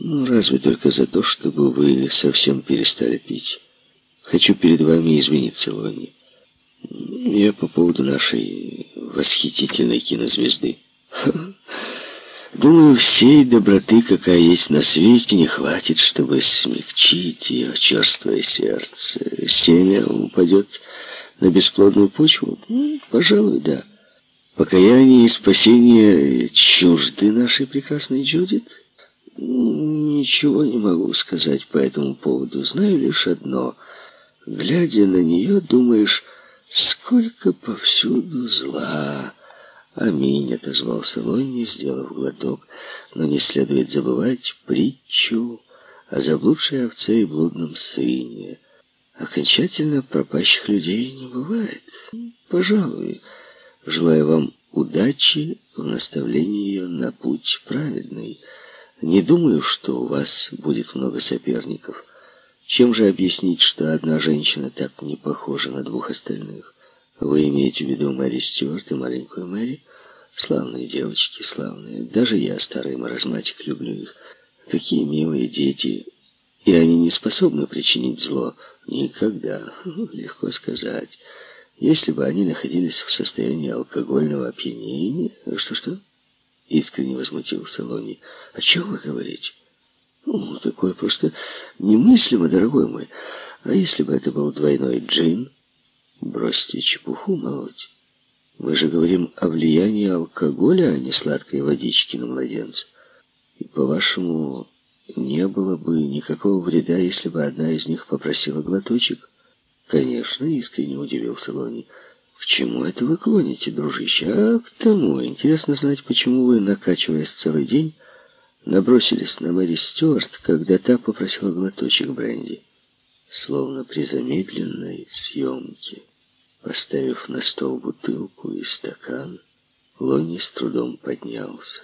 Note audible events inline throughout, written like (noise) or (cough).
Ну, разве только за то, чтобы вы совсем перестали пить. Хочу перед вами извиниться, Лони. Я по поводу нашей восхитительной кинозвезды. (laughs) Думаю, всей доброты, какая есть на свете, не хватит, чтобы смягчить ее черствое сердце. Семя упадет на бесплодную почву? Ну, пожалуй, да. Покаяние и спасение чужды нашей прекрасной Джудит? Ничего не могу сказать по этому поводу. Знаю лишь одно. Глядя на нее, думаешь, сколько повсюду зла. «Аминь», — отозвался Лонни, сделав глоток. «Но не следует забывать притчу о заблудшей овце и блудном сыне. Окончательно пропащих людей не бывает. Пожалуй, желаю вам удачи в наставлении ее на путь праведный. Не думаю, что у вас будет много соперников. Чем же объяснить, что одна женщина так не похожа на двух остальных? Вы имеете в виду Мэри Стюарт и маленькую Мэри? Славные девочки, славные. Даже я, старый маразматик, люблю их. Такие милые дети. И они не способны причинить зло. Никогда. Легко сказать. Если бы они находились в состоянии алкогольного опьянения... Что-что? Искренне возмутился Лони. О чем вы говорите? Ну, такое просто немыслимо, дорогой мой. А если бы это был двойной джин? Бросьте чепуху молоть. Мы же говорим о влиянии алкоголя, а не сладкой водички на младенца. И, по-вашему, не было бы никакого вреда, если бы одна из них попросила глоточек? Конечно, искренне удивился Лони. К чему это вы клоните, дружище? А к тому, интересно знать, почему вы, накачиваясь целый день, набросились на Мэри Стюарт, когда та попросила глоточек бренди. Словно при замедленной съемке. Поставив на стол бутылку и стакан, Лонни с трудом поднялся.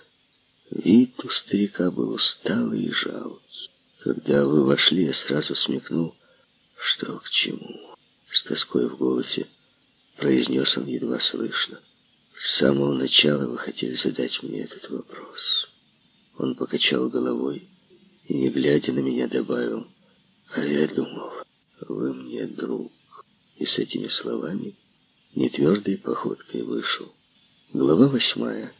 Вид у старика был усталый и жалкий. Когда вы вошли, я сразу смекнул, что к чему. С тоской в голосе произнес он едва слышно. С самого начала вы хотели задать мне этот вопрос. Он покачал головой и, не глядя на меня, добавил, а я думал, вы мне друг и с этими словами нетвердой походкой вышел. Глава восьмая.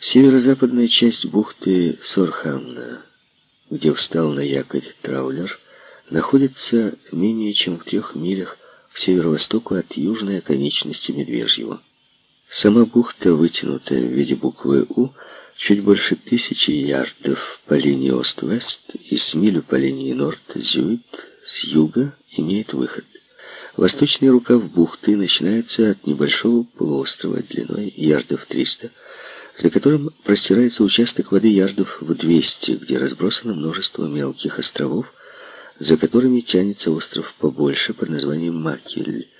Северо-западная часть бухты Сорхамна, где встал на якорь траулер, находится менее чем в трех милях к северо-востоку от южной оконечности Медвежьего. Сама бухта, вытянутая в виде буквы «У», чуть больше тысячи ярдов по линии Ост-Вест и с милю по линии Норд-Зюит с юга имеет выход. Восточный рукав бухты начинается от небольшого полуострова длиной ярдов 300, за которым простирается участок воды ярдов в 200, где разбросано множество мелких островов, за которыми тянется остров побольше под названием Макель,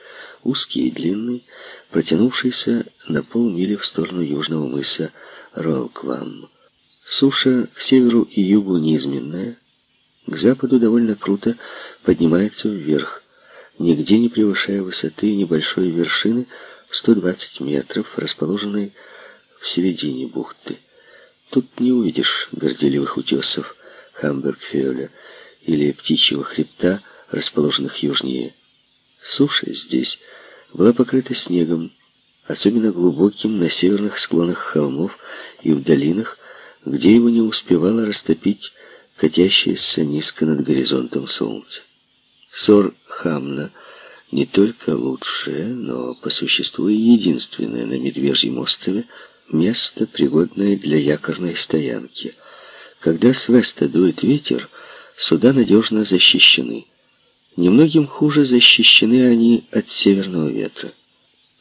узкий и длинный, протянувшийся на полмили в сторону южного мыса Ролквам. Суша к северу и югу неизменная, к западу довольно круто поднимается вверх, нигде не превышая высоты небольшой вершины в 120 метров, расположенной в середине бухты. Тут не увидишь горделивых утесов Хамбергфюля или птичьего хребта, расположенных южнее. Суша здесь была покрыта снегом, особенно глубоким на северных склонах холмов и в долинах, где его не успевало растопить катящееся низко над горизонтом солнце. Сор Хамна не только лучшее, но по существу и единственное на Медвежьем острове место, пригодное для якорной стоянки. Когда с веста дует ветер, суда надежно защищены. Немногим хуже защищены они от северного ветра.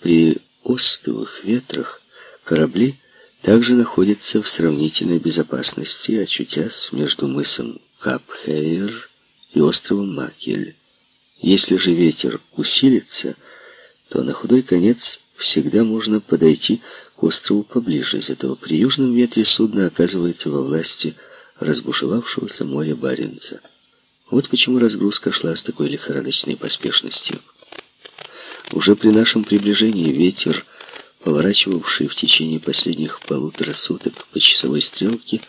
При остовых ветрах корабли также находятся в сравнительной безопасности, очутясь между мысом Капхейр и островом Макель. Если же ветер усилится, то на худой конец всегда можно подойти к острову поближе, зато при южном ветре судно оказывается во власти разбушевавшегося моря Баренца. Вот почему разгрузка шла с такой лихорадочной поспешностью. Уже при нашем приближении ветер, поворачивавший в течение последних полутора суток по часовой стрелке,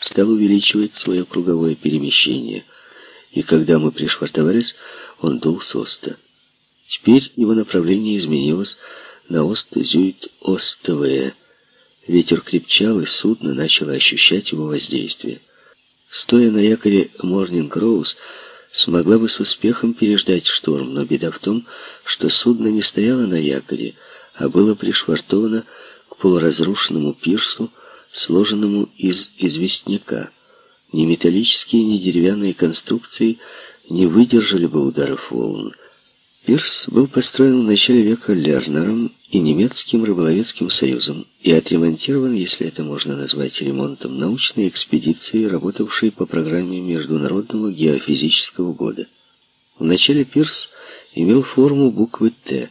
стал увеличивать свое круговое перемещение, и когда мы пришвартовались, он дул с оста. Теперь его направление изменилось на ост-зюит-ост-в. Ветер крепчал, и судно начало ощущать его воздействие. Стоя на якоре Морнинг Роуз, смогла бы с успехом переждать шторм, но беда в том, что судно не стояло на якоре, а было пришвартовано к полуразрушенному пирсу, сложенному из известняка. Ни металлические, ни деревянные конструкции не выдержали бы ударов волн. Пирс был построен в начале века Лернером и немецким рыболовецким союзом и отремонтирован, если это можно назвать ремонтом, научной экспедицией, работавшей по программе Международного геофизического года. Вначале пирс имел форму буквы «Т»,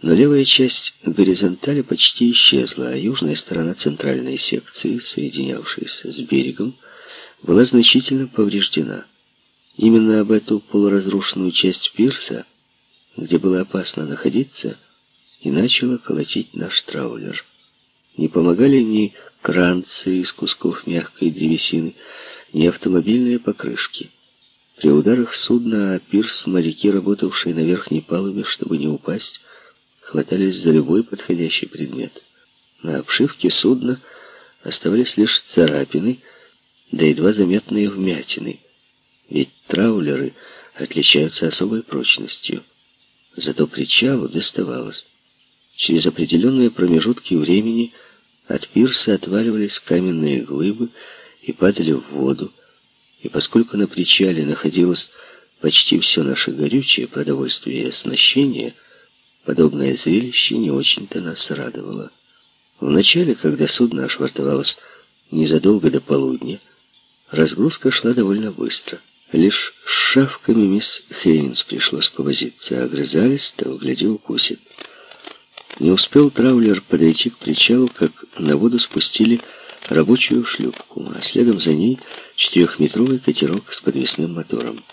но левая часть горизонтали почти исчезла, а южная сторона центральной секции, соединявшейся с берегом, была значительно повреждена. Именно об эту полуразрушенную часть пирса, где было опасно находиться, и начало колотить наш траулер. Не помогали ни кранцы из кусков мягкой древесины, ни автомобильные покрышки. При ударах судна о пирс моряки, работавшие на верхней палубе, чтобы не упасть, хватались за любой подходящий предмет. На обшивке судна оставались лишь царапины, да едва заметные вмятины. Ведь траулеры отличаются особой прочностью. Зато причалу доставалось. Через определенные промежутки времени от пирса отваливались каменные глыбы и падали в воду. И поскольку на причале находилось почти все наше горючее, продовольствие и оснащение, Подобное зрелище не очень-то нас радовало. Вначале, когда судно ошвартовалось незадолго до полудня, разгрузка шла довольно быстро. Лишь с шавками мисс Хейнс пришлось повозиться, огрызались, то гляди укусит. Не успел траулер подойти к причалу, как на воду спустили рабочую шлюпку, а следом за ней четырехметровый катерок с подвесным мотором.